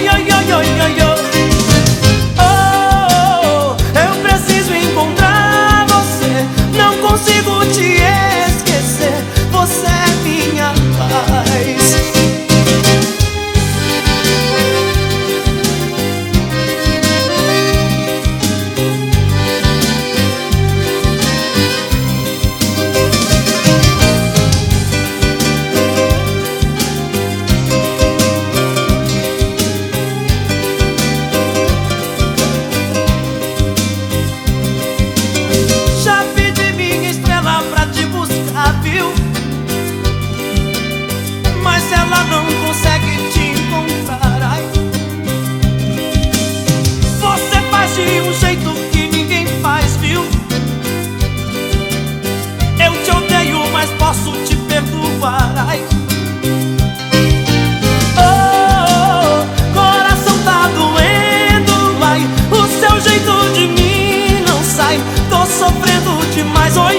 yo yo yo yo yo mais oi.